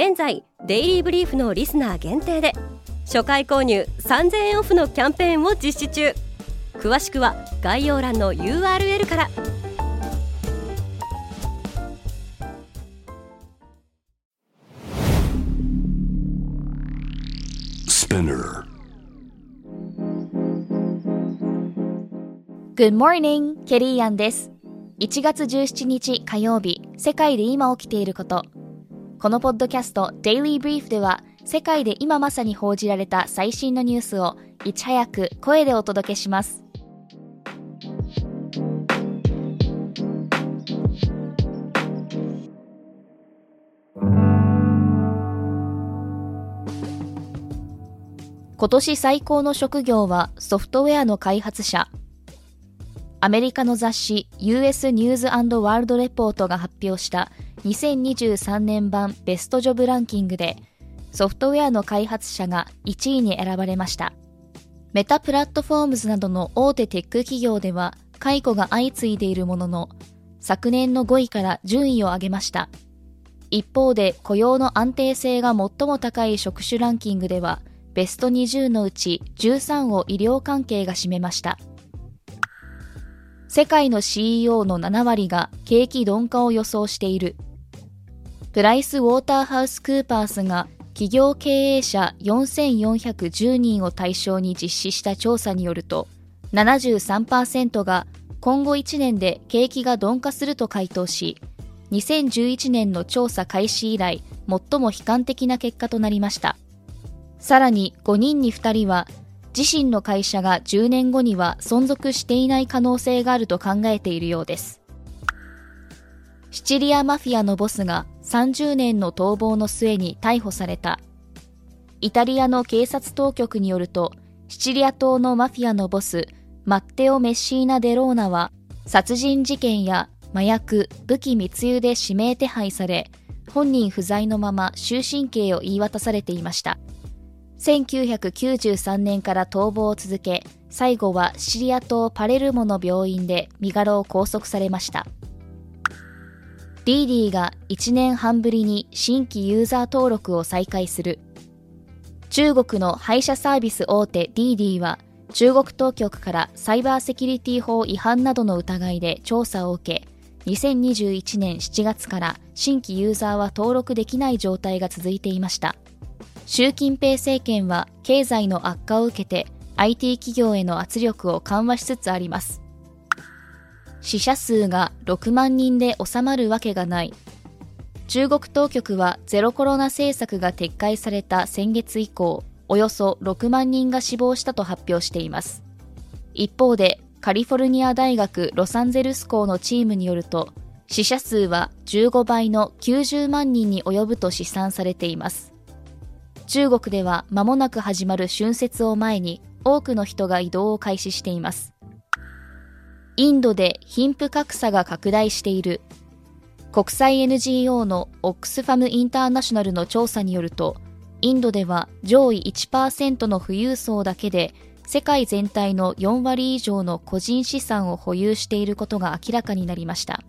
現在デイリーブリーフのリスナー限定で初回購入3000円オフのキャンペーンを実施中詳しくは概要欄の URL から Good morning! ケリーアンです。1月17日火曜日、世界で今起きていること。このポッドキャスト Daily Brief では、世界で今まさに報じられた最新のニュースをいち早く声でお届けします。今年最高の職業はソフトウェアの開発者。アメリカの雑誌 US ニューズワールドレポートが発表した2023年版ベストジョブランキングでソフトウェアの開発者が1位に選ばれました。メタプラットフォームズなどの大手テック企業では解雇が相次いでいるものの昨年の5位から順位を上げました。一方で雇用の安定性が最も高い職種ランキングではベスト20のうち13を医療関係が占めました。世界の CEO の7割が景気鈍化を予想している。プライス・ウォーターハウス・クーパースが企業経営者4410人を対象に実施した調査によると、73%が今後1年で景気が鈍化すると回答し、2011年の調査開始以来、最も悲観的な結果となりました。さらに5人に2人は自身の会社が10年後には存続していない可能性があると考えているようです。シチリアマフィアのボスが30年の逃亡の末に逮捕された。イタリアの警察当局によると、シチリア島のマフィアのボス、マッテオ・メッシーナ・デローナは、殺人事件や麻薬、武器密輸で指名手配され、本人不在のまま終身刑を言い渡されていました。1993年から逃亡を続け、最後はシリア島パレルモの病院で身柄を拘束されました。ディーディーが1年半ぶりに新規ユーザー登録を再開する。中国の配車サービス大手ディーディーは中国当局からサイバーセキュリティ法違反などの疑いで調査を受け、2021年7月から新規ユーザーは登録できない状態が続いていました。習近平政権は経済の悪化を受けて IT 企業への圧力を緩和しつつあります。死者数が6万人で収まるわけがない。中国当局はゼロコロナ政策が撤回された先月以降、およそ6万人が死亡したと発表しています。一方で、カリフォルニア大学ロサンゼルス校のチームによると、死者数は15倍の90万人に及ぶと試算されています。中国では間もなく始まる春節を前に多くの人が移動を開始しています。インドで貧富格差が拡大している。国際 NGO のオックスファム・インターナショナルの調査によると、インドでは上位1%の富裕層だけで世界全体の4割以上の個人資産を保有していることが明らかになりました。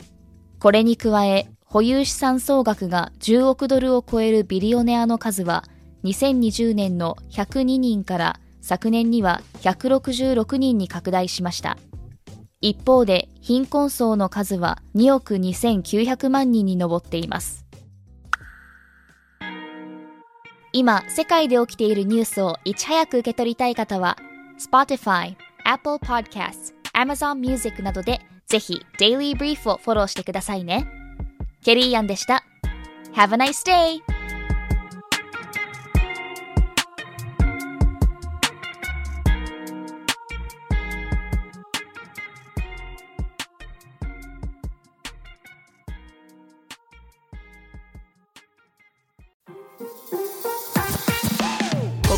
これに加え、保有資産総額が10億ドルを超えるビリオネアの数は2020年の102人から昨年には166人に拡大しました。一方で貧困層の数は2億2900万人に上っています。今、世界で起きているニュースをいち早く受け取りたい方は、Spotify、Apple Podcasts、Amazon Music などでぜひ Daily Brief をフォローしてくださいね。ケリーアンでした。Have a nice day!